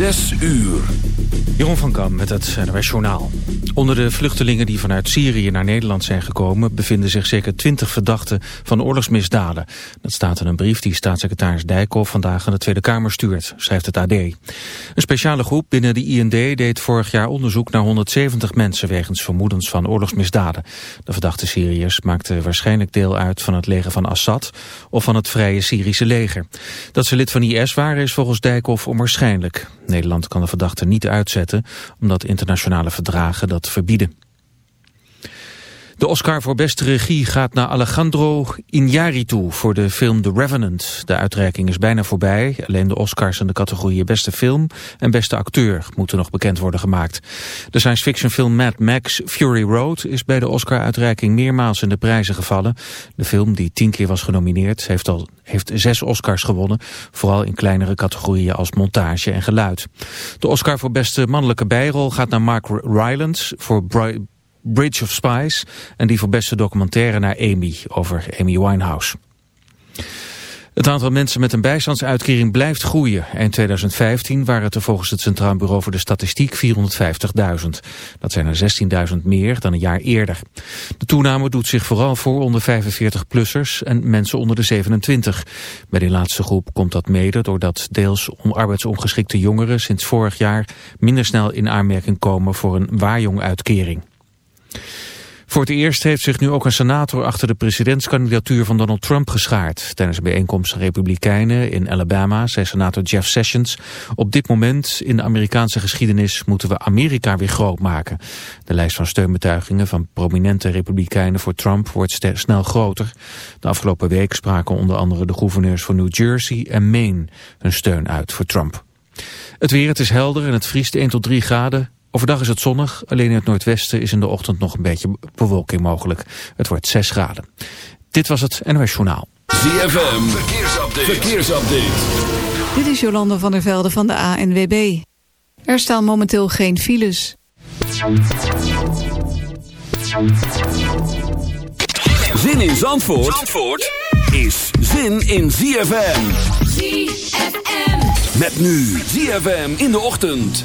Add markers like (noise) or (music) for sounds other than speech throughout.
Zes uur. Jeroen van Kam met het NOS Journaal. Onder de vluchtelingen die vanuit Syrië naar Nederland zijn gekomen... bevinden zich zeker twintig verdachten van oorlogsmisdaden. Dat staat in een brief die staatssecretaris Dijkhoff vandaag aan de Tweede Kamer stuurt, schrijft het AD. Een speciale groep binnen de IND deed vorig jaar onderzoek naar 170 mensen... wegens vermoedens van oorlogsmisdaden. De verdachte Syriërs maakten waarschijnlijk deel uit van het leger van Assad... of van het Vrije Syrische leger. Dat ze lid van IS waren is volgens Dijkhoff onwaarschijnlijk. Nederland kan de verdachte niet uitzetten, omdat internationale verdragen dat verbieden. De Oscar voor beste regie gaat naar Alejandro Iñárritu voor de film The Revenant. De uitreiking is bijna voorbij. Alleen de Oscars in de categorieën beste film en beste acteur moeten nog bekend worden gemaakt. De science fiction film Mad Max Fury Road is bij de Oscar-uitreiking meermaals in de prijzen gevallen. De film, die tien keer was genomineerd, heeft al heeft zes Oscars gewonnen, vooral in kleinere categorieën als montage en geluid. De Oscar voor beste mannelijke bijrol gaat naar Mark Rylance voor Bridge of Spies en die voor beste documentaire naar Amy over Amy Winehouse. Het aantal mensen met een bijstandsuitkering blijft groeien. Eind 2015 waren het er volgens het Centraal Bureau voor de Statistiek 450.000. Dat zijn er 16.000 meer dan een jaar eerder. De toename doet zich vooral voor onder 45-plussers en mensen onder de 27. Bij die laatste groep komt dat mede doordat deels arbeidsongeschikte jongeren sinds vorig jaar minder snel in aanmerking komen voor een waarjonguitkering. Voor het eerst heeft zich nu ook een senator achter de presidentskandidatuur van Donald Trump geschaard. Tijdens een bijeenkomst Republikeinen in Alabama zei senator Jeff Sessions... op dit moment in de Amerikaanse geschiedenis moeten we Amerika weer groot maken. De lijst van steunbetuigingen van prominente Republikeinen voor Trump wordt snel groter. De afgelopen week spraken onder andere de gouverneurs van New Jersey en Maine hun steun uit voor Trump. Het weer, het is helder en het vriest 1 tot 3 graden. Overdag is het zonnig, alleen in het noordwesten is in de ochtend nog een beetje bewolking mogelijk. Het wordt 6 graden. Dit was het NOS Journaal. ZFM, verkeersupdate. verkeersupdate. Dit is Jolande van der Velde van de ANWB. Er staan momenteel geen files. Zin in Zandvoort, Zandvoort is zin in ZFM. ZFM. Met nu ZFM in de ochtend.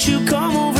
Why don't you come over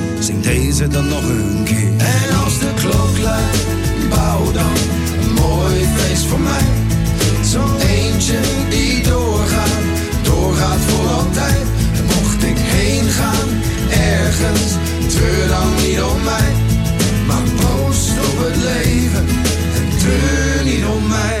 Zing deze dan nog een keer. En als de klok luidt, bouw dan een mooi feest voor mij. Zo'n eentje die doorgaat, doorgaat voor altijd. En mocht ik heen gaan, ergens, treur dan niet om mij op het leven en treur niet om mij.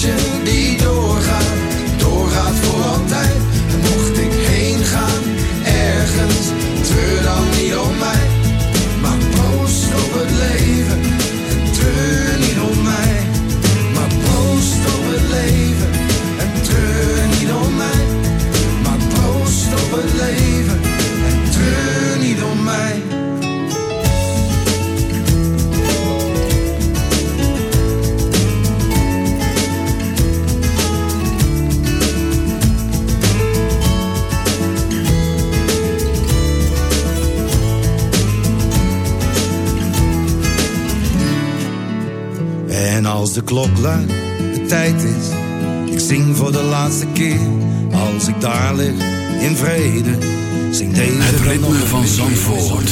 Zo'n als de klok luidt, de tijd is. Ik zing voor de laatste keer, als ik daar lig, in vrede. Zing deze Het ritme van Zandvoort.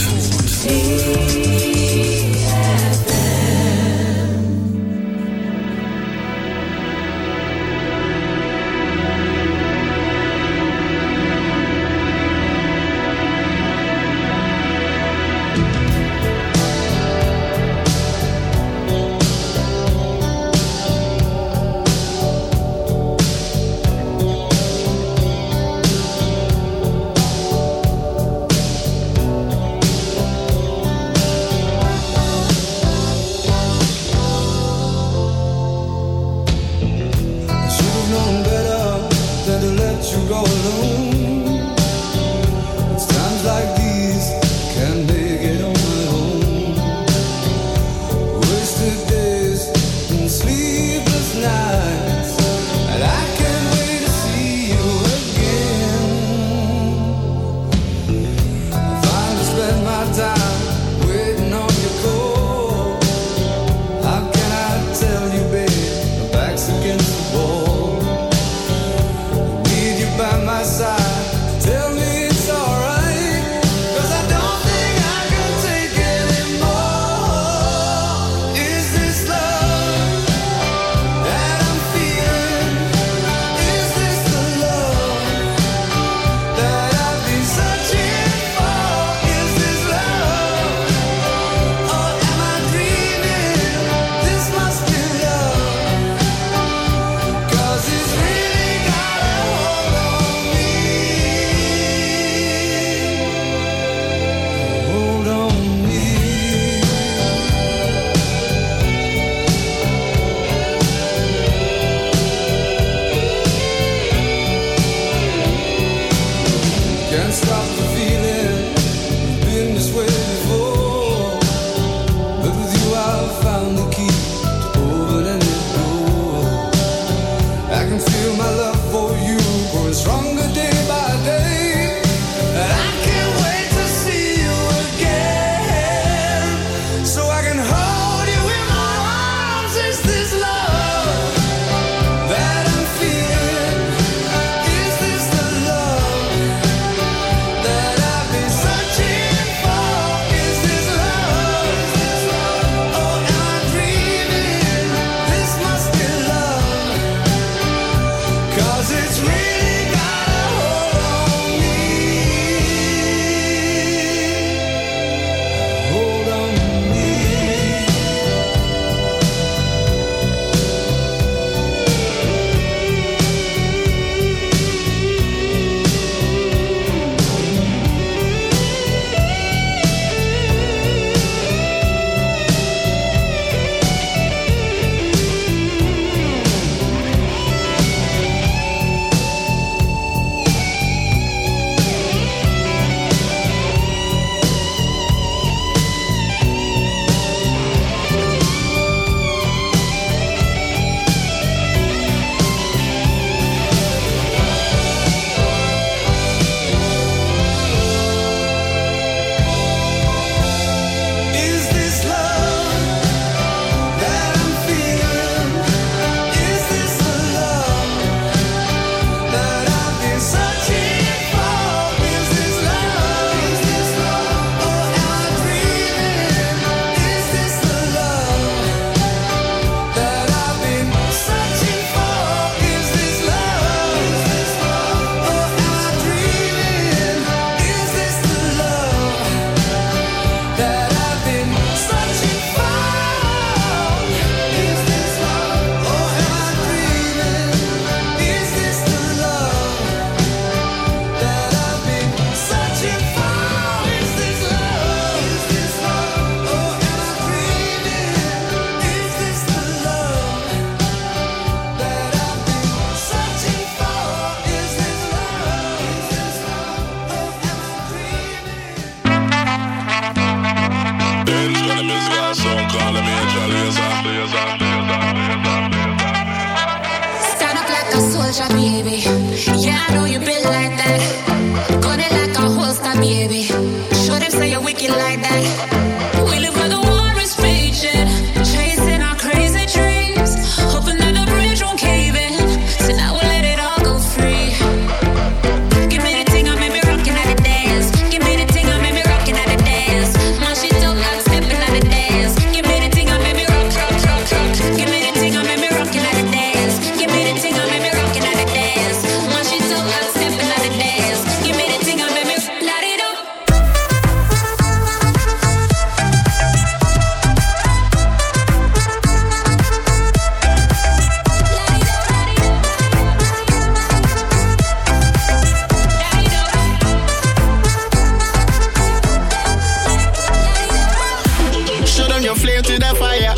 your flame to the fire.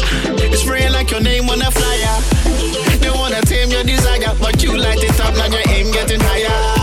Spraying like your name on a flyer. They wanna tame your desire, but you light it up, now your aim getting higher.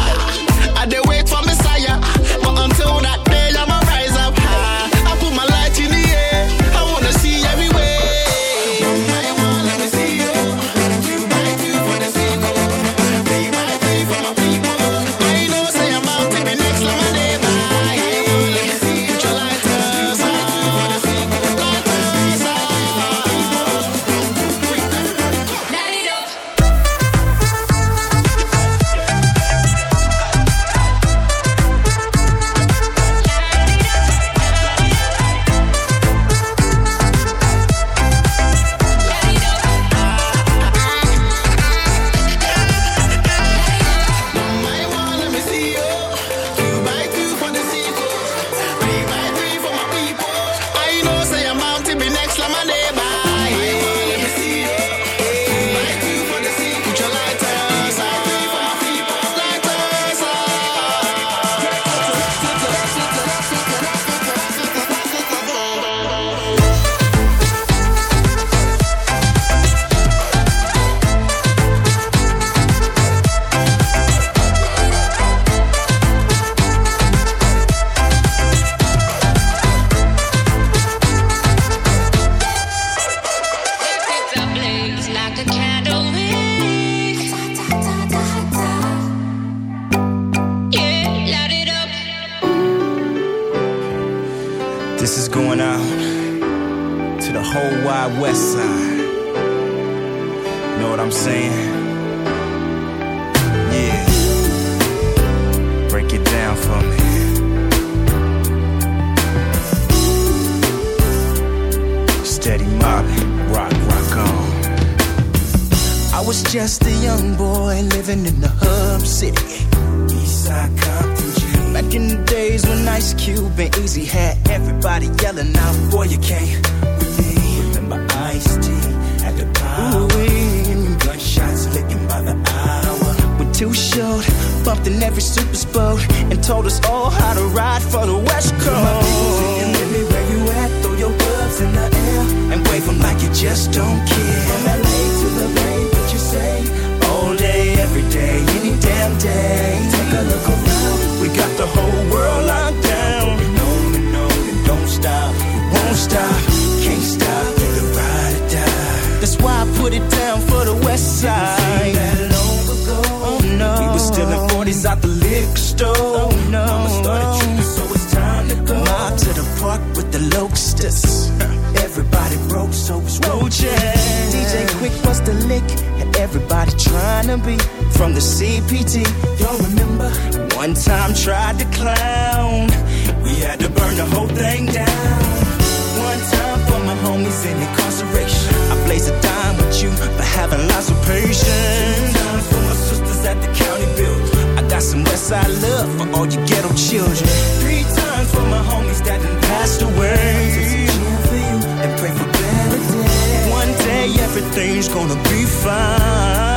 just a young boy living in the hub city. Eastside Compton G. Back in the days when Ice Cube and Eazy had everybody yelling out, "Boy, you can't with me." Remember Ice T at the power. Gunshots licking by the hour. We're too short, bumped in every super boat, and told us all how to ride for the West Coast. Put me where you at, throw your gloves in the air, and wave them like you just don't care. From LA to the Bay day, all day, every day, any damn day. Take a look around, we got the whole world locked down. We know, we know, we don't stop, we won't stop, can't stop, the ride or die. That's why I put it down for the west side. Oh, we were still in 40s out the liquor store. Oh, no. Mama started tripping, so it's time to go. Mob to the park with the locusts. (laughs) Everybody broke, so it's roaches. DJ Quik was the lick trying to be from the CPT. Y'all remember? One time tried to clown. We had to burn the whole thing down. One time for my homies in incarceration. I blaze a dime with you for having lots of patience. Two times for my sisters at the county build. I got some Westside love for all you ghetto children. Three times for my homies that done passed away. For you and pray for better days. One day everything's gonna be fine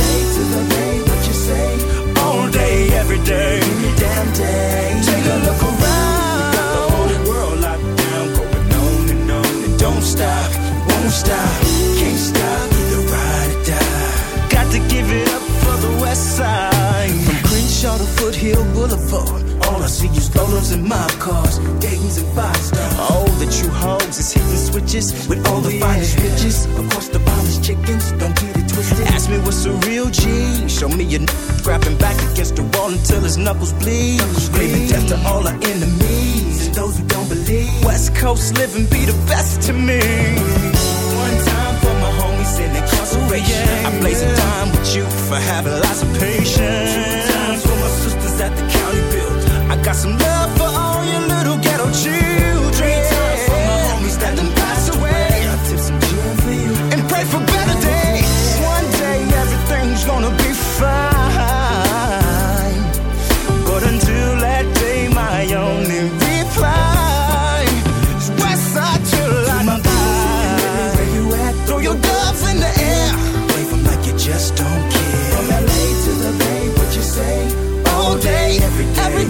polos and mob cars, Dayton's and five stars. Oh, the true hoes is hitting switches with all oh, the yeah. finest bitches. Across the finest chickens, don't get it twisted. Ask me what's a real G. Show me your n- grabbing back against the wall until his knuckles bleed. Knuckles Screaming death to all our enemies and those who don't believe. West Coast living be the best to me. One time for my homies in incarceration. Oh, yeah, I blaze yeah. time with you for having lots of patience. Two times for my sisters at the county. I got some love for all you little ghetto cheese.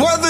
What the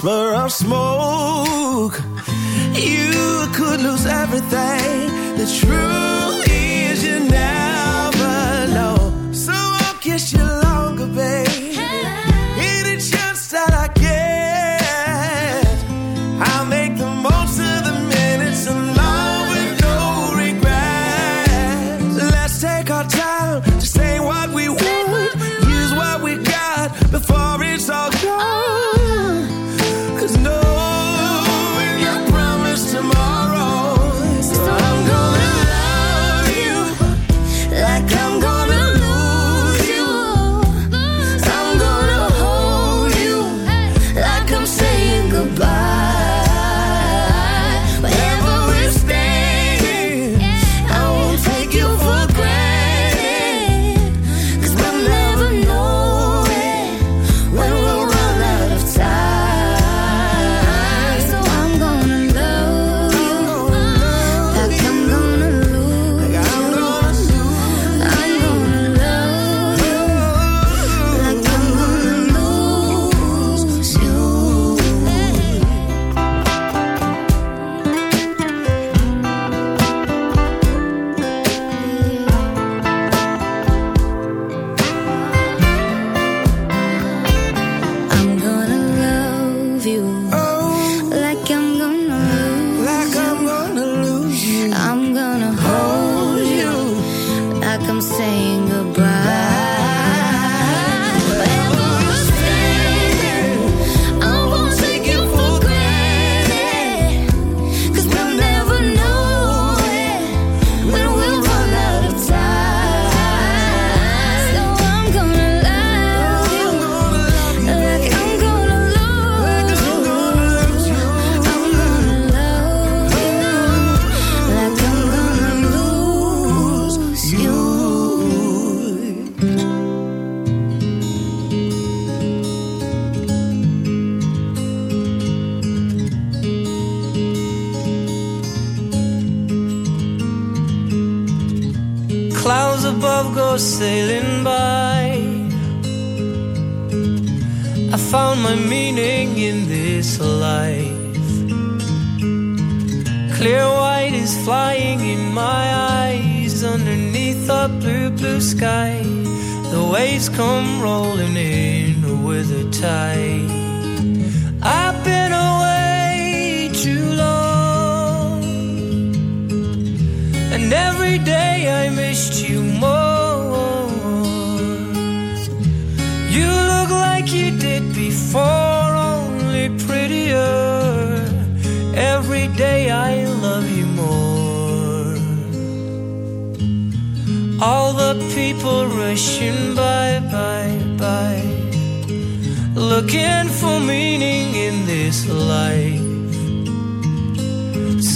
whisper of smoke, you could lose everything.